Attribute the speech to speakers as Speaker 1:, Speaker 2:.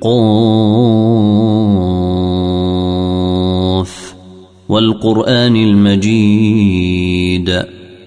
Speaker 1: قاف والقرآن المجيد.